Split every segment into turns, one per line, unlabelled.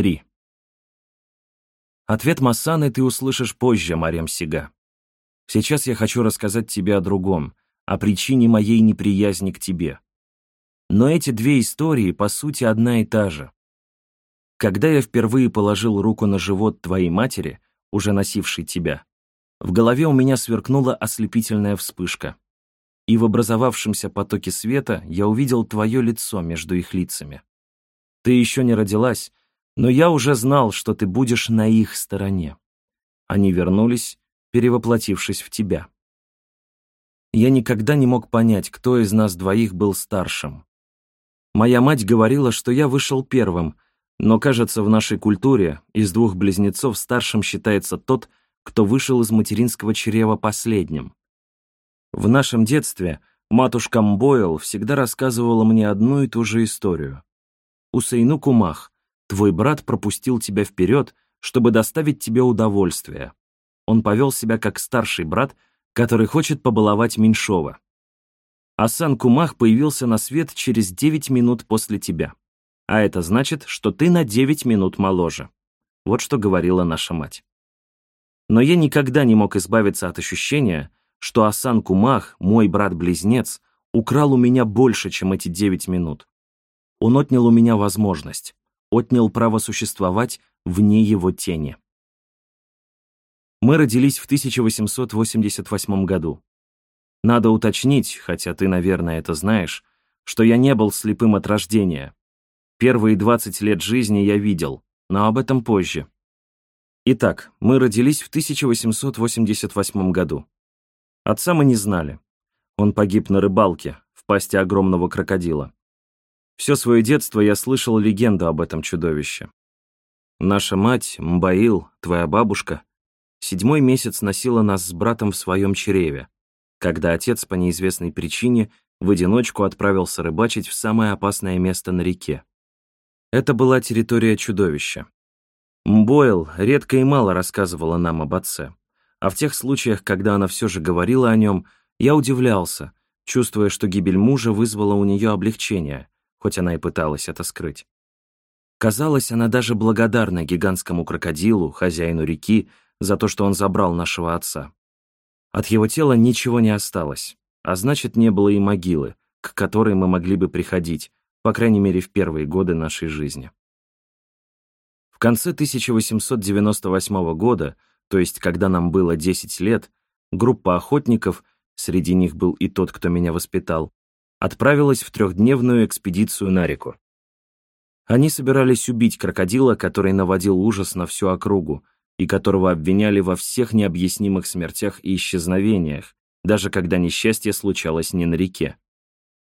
3. Ответ Массаны ты услышишь позже, Марем Сига. Сейчас я хочу рассказать тебе о другом, о причине моей неприязни к тебе. Но эти две истории, по сути, одна и та же. Когда я впервые положил руку на живот твоей матери, уже носившей тебя, в голове у меня сверкнула ослепительная вспышка. И в образовавшемся потоке света я увидел твое лицо между их лицами. Ты еще не родилась, но я уже знал, что ты будешь на их стороне. Они вернулись, перевоплотившись в тебя. Я никогда не мог понять, кто из нас двоих был старшим. Моя мать говорила, что я вышел первым, но, кажется, в нашей культуре из двух близнецов старшим считается тот, кто вышел из материнского чрева последним. В нашем детстве матушка Мбойл всегда рассказывала мне одну и ту же историю. Усейну Кумах, твой брат пропустил тебя вперед, чтобы доставить тебе удовольствие. Он повел себя как старший брат, который хочет побаловать меньшого. Асан Кумах появился на свет через 9 минут после тебя. А это значит, что ты на 9 минут моложе. Вот что говорила наша мать. Но я никогда не мог избавиться от ощущения, что Асан Кумах, мой брат-близнец, украл у меня больше, чем эти 9 минут. Он отнял у меня возможность, отнял право существовать вне его тени. Мы родились в 1888 году. Надо уточнить, хотя ты, наверное, это знаешь, что я не был слепым от рождения. Первые 20 лет жизни я видел, но об этом позже. Итак, мы родились в 1888 году. Отца мы не знали. Он погиб на рыбалке, в пасти огромного крокодила. Все свое детство я слышал легенду об этом чудовище. Наша мать, Мбаил, твоя бабушка, седьмой месяц носила нас с братом в своем чреве, когда отец по неизвестной причине в одиночку отправился рыбачить в самое опасное место на реке. Это была территория чудовища. Мбойл редко и мало рассказывала нам об отце, а в тех случаях, когда она все же говорила о нем, я удивлялся, чувствуя, что гибель мужа вызвала у нее облегчение, хоть она и пыталась это скрыть. Казалось, она даже благодарна гигантскому крокодилу, хозяину реки, за то, что он забрал нашего отца. От его тела ничего не осталось, а значит, не было и могилы, к которой мы могли бы приходить, по крайней мере, в первые годы нашей жизни. В конце 1898 года, то есть когда нам было 10 лет, группа охотников, среди них был и тот, кто меня воспитал, отправилась в трехдневную экспедицию на реку. Они собирались убить крокодила, который наводил ужас на всю округу, и которого обвиняли во всех необъяснимых смертях и исчезновениях, даже когда несчастье случалось не на реке.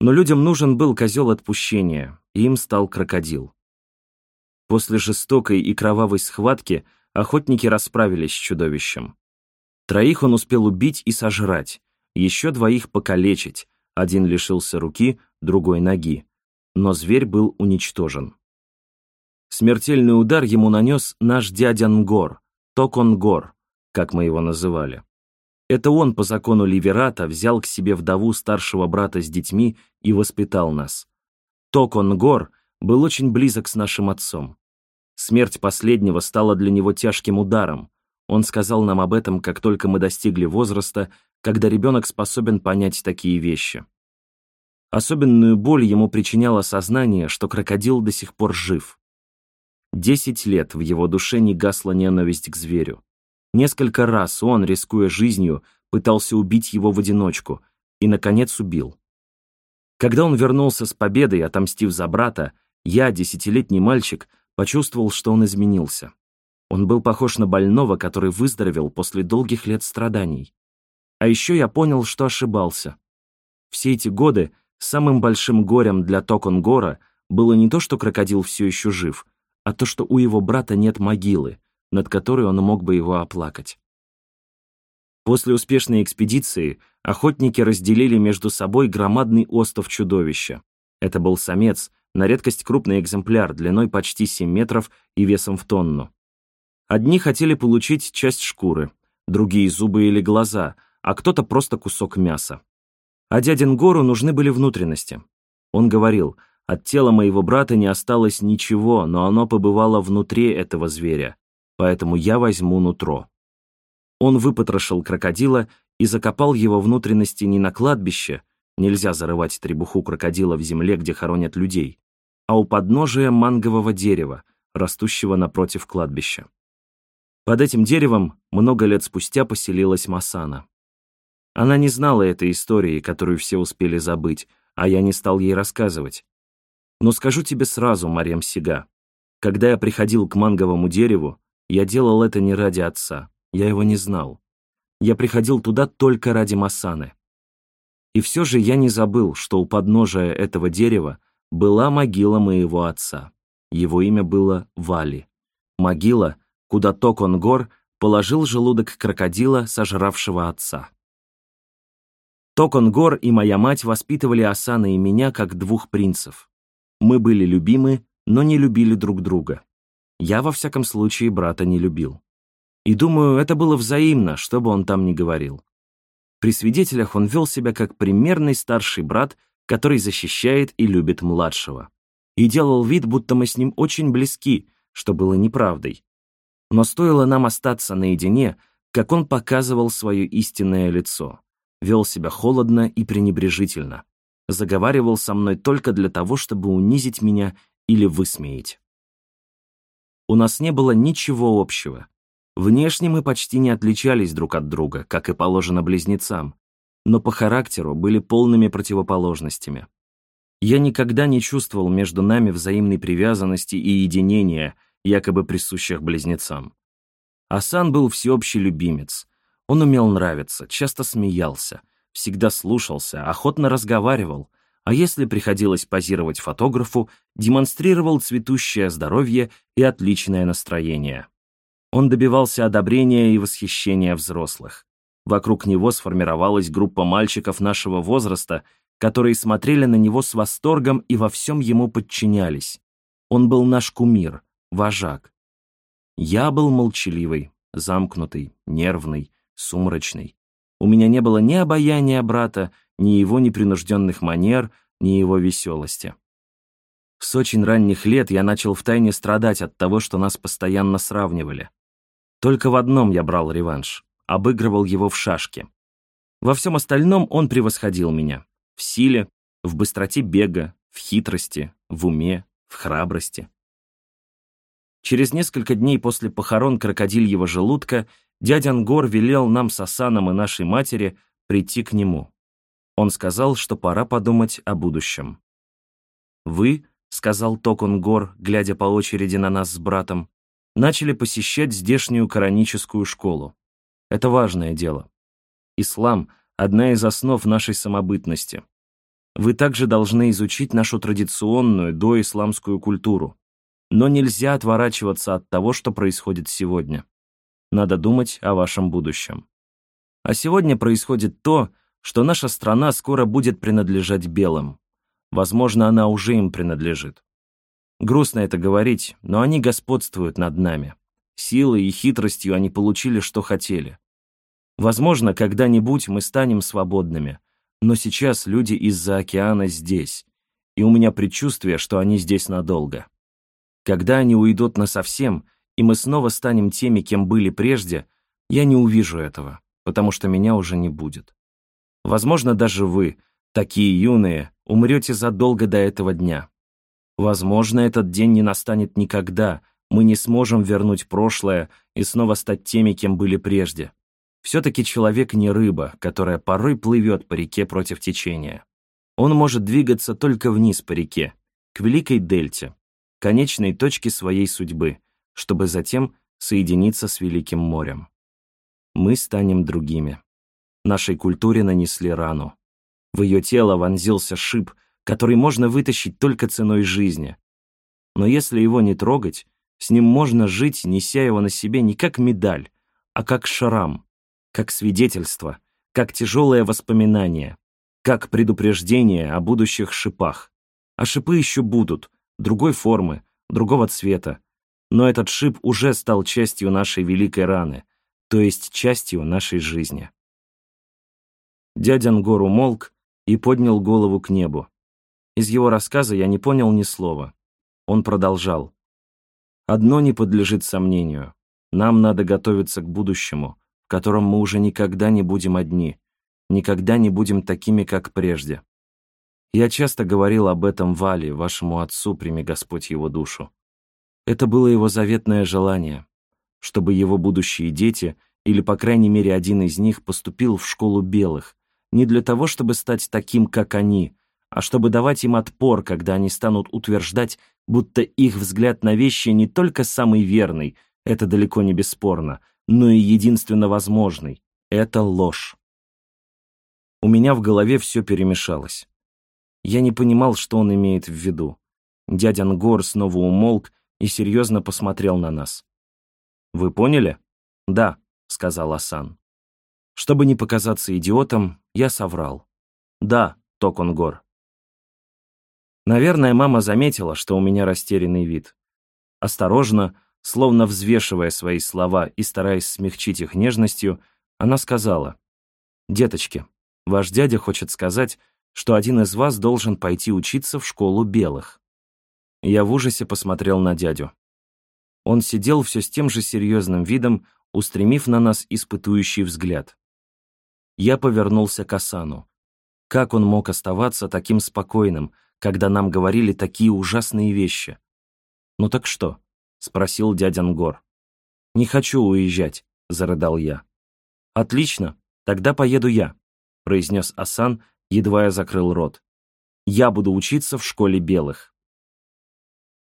Но людям нужен был козел отпущения, и им стал крокодил. После жестокой и кровавой схватки охотники расправились с чудовищем. Троих он успел убить и сожрать, еще двоих покалечить, один лишился руки, другой ноги. Но зверь был уничтожен. Смертельный удар ему нанес наш дядя Нгор, Токонгор, как мы его называли. Это он по закону Ливерата взял к себе вдову старшего брата с детьми и воспитал нас. Токонгор был очень близок с нашим отцом. Смерть последнего стала для него тяжким ударом. Он сказал нам об этом, как только мы достигли возраста, когда ребенок способен понять такие вещи. Особенную боль ему причиняло сознание, что крокодил до сих пор жив. Десять лет в его душе не гасла ненависть к зверю. Несколько раз он, рискуя жизнью, пытался убить его в одиночку и, наконец, убил. Когда он вернулся с победой, отомстив за брата, я, десятилетний мальчик, почувствовал, что он изменился. Он был похож на больного, который выздоровел после долгих лет страданий. А еще я понял, что ошибался. Все эти годы самым большим горем для Токонгора было не то, что крокодил все еще жив, а то, что у его брата нет могилы, над которой он мог бы его оплакать. После успешной экспедиции охотники разделили между собой громадный остов чудовища. Это был самец, на редкость крупный экземпляр, длиной почти 7 метров и весом в тонну. Одни хотели получить часть шкуры, другие — зубы или глаза — а кто-то просто кусок мяса. А дядин Гору нужны были внутренности. Он говорил, от тела моего брата не осталось ничего, но оно побывало внутри этого зверя, поэтому я возьму нутро». Он выпотрошил крокодила и закопал его внутренности не на кладбище, нельзя зарывать требуху крокодила в земле, где хоронят людей, а у подножия мангового дерева, растущего напротив кладбища. Под этим деревом много лет спустя поселилась Масана. Она не знала этой истории, которую все успели забыть, а я не стал ей рассказывать. Но скажу тебе сразу, Марьям Сига, когда я приходил к манговому дереву, я делал это не ради отца, я его не знал. Я приходил туда только ради Масаны. И все же я не забыл, что у подножия этого дерева была могила моего отца. Его имя было Вали. Могила, куда Токонгор положил желудок крокодила, сожравшего отца. Токонгор и моя мать воспитывали Асана и меня как двух принцев. Мы были любимы, но не любили друг друга. Я, во всяком случае, брата не любил. И думаю, это было взаимно, что бы он там ни говорил. При свидетелях он вел себя как примерный старший брат, который защищает и любит младшего. И делал вид, будто мы с ним очень близки, что было неправдой. Но стоило нам остаться наедине, как он показывал свое истинное лицо вел себя холодно и пренебрежительно, заговаривал со мной только для того, чтобы унизить меня или высмеять. У нас не было ничего общего. Внешне мы почти не отличались друг от друга, как и положено близнецам, но по характеру были полными противоположностями. Я никогда не чувствовал между нами взаимной привязанности и единения, якобы присущих близнецам. Асан был всеобщий любимец, он умел нравиться, часто смеялся, всегда слушался, охотно разговаривал, а если приходилось позировать фотографу, демонстрировал цветущее здоровье и отличное настроение. Он добивался одобрения и восхищения взрослых. Вокруг него сформировалась группа мальчиков нашего возраста, которые смотрели на него с восторгом и во всем ему подчинялись. Он был наш кумир, вожак. Я был молчаливый, замкнутый, нервный, сумрачный. У меня не было ни обаяния брата, ни его непринужденных манер, ни его веселости. С очень ранних лет я начал втайне страдать от того, что нас постоянно сравнивали. Только в одном я брал реванш — обыгрывал его в шашки. Во всем остальном он превосходил меня. В силе, в быстроте бега, в хитрости, в уме, в храбрости. Через несколько дней после похорон крокодильего желудка Дядя Ангор велел нам с Асаном и нашей матери прийти к нему. Он сказал, что пора подумать о будущем. «Вы», — сказал Токунгор, глядя по очереди на нас с братом, начали посещать здешнюю кораническую школу. Это важное дело. Ислам — одна из основ нашей самобытности. Вы также должны изучить нашу традиционную доисламскую культуру. Но нельзя отворачиваться от того, что происходит сегодня. Надо думать о вашем будущем. А сегодня происходит то, что наша страна скоро будет принадлежать белым. Возможно, она уже им принадлежит. Грустно это говорить, но они господствуют над нами. Силой и хитростью они получили, что хотели. Возможно, когда-нибудь мы станем свободными, но сейчас люди из-за океана здесь, и у меня предчувствие, что они здесь надолго. Когда они уйдут насовсем, и мы снова станем теми, кем были прежде, я не увижу этого, потому что меня уже не будет. Возможно, даже вы, такие юные, умрете задолго до этого дня. Возможно, этот день не настанет никогда, мы не сможем вернуть прошлое и снова стать теми, кем были прежде. Все-таки человек не рыба, которая порой плывет по реке против течения. Он может двигаться только вниз по реке, к великой дельте, конечной точке своей судьбы — чтобы затем соединиться с Великим морем. Мы станем другими. Нашей культуре нанесли рану. В ее тело вонзился шип, который можно вытащить только ценой жизни. Но если его не трогать, с ним можно жить, неся его на себе не как медаль, а как шрам, как свидетельство, как тяжелое воспоминание, как предупреждение о будущих шипах. А шипы еще будут, другой формы, другого цвета, но этот шип уже стал частью нашей великой раны, то есть частью нашей жизни. Дядя Нгор умолк и поднял голову к небу. Из его рассказа я не понял ни слова. Он продолжал. «Одно не подлежит сомнению. Нам надо готовиться к будущему, в котором мы уже никогда не будем одни, никогда не будем такими, как прежде. Я часто говорил об этом Вале, вашему отцу, прими Господь его душу. Это было его заветное желание, чтобы его будущие дети, или, по крайней мере, один из них, поступил в школу белых, не для того, чтобы стать таким, как они, а чтобы давать им отпор, когда они станут утверждать, будто их взгляд на вещи не только самый верный, это далеко не бесспорно, но и единственно возможный. Это ложь. У меня в голове все перемешалось. Я не понимал, что он имеет в виду. Дядя Нгор снова умолк и серьезно посмотрел на нас. «Вы поняли?» «Да», — сказал Асан. Чтобы не показаться идиотом, я соврал. «Да, Токонгор». Наверное, мама заметила, что у меня растерянный вид. Осторожно, словно взвешивая свои слова и стараясь смягчить их нежностью, она сказала, «Деточки, ваш дядя хочет сказать, что один из вас должен пойти учиться в школу белых». Я в ужасе посмотрел на дядю. Он сидел все с тем же серьезным видом, устремив на нас испытующий взгляд. Я повернулся к Асану. Как он мог оставаться таким спокойным, когда нам говорили такие ужасные вещи. «Ну так что?» — спросил дядя Нгор. «Не хочу уезжать», — зарыдал я. «Отлично, тогда поеду я», — произнес Асан, едва я закрыл рот. «Я буду учиться в школе белых».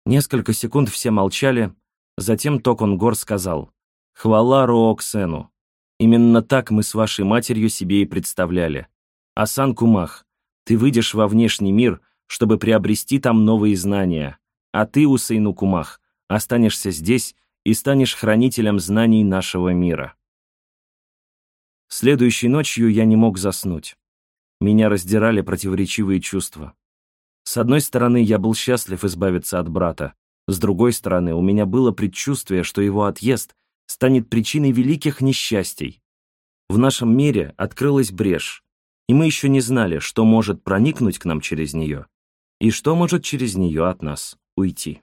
Несколько секунд все молчали, затем Токонгор сказал «Хвала Рооксену. Именно так мы с вашей матерью себе и представляли. Асан Кумах, ты выйдешь во внешний мир — чтобы приобрести там новые знания, а ты, Усейну Кумах, останешься здесь и станешь хранителем знаний нашего мира. Следующей ночью я не мог заснуть. Меня раздирали противоречивые чувства. С одной стороны, я был счастлив избавиться от брата, с другой стороны, у меня было предчувствие, что его отъезд станет причиной великих несчастий. В нашем мире открылась брешь, и мы еще не знали, что может проникнуть к нам через нее и что может через нее от нас уйти.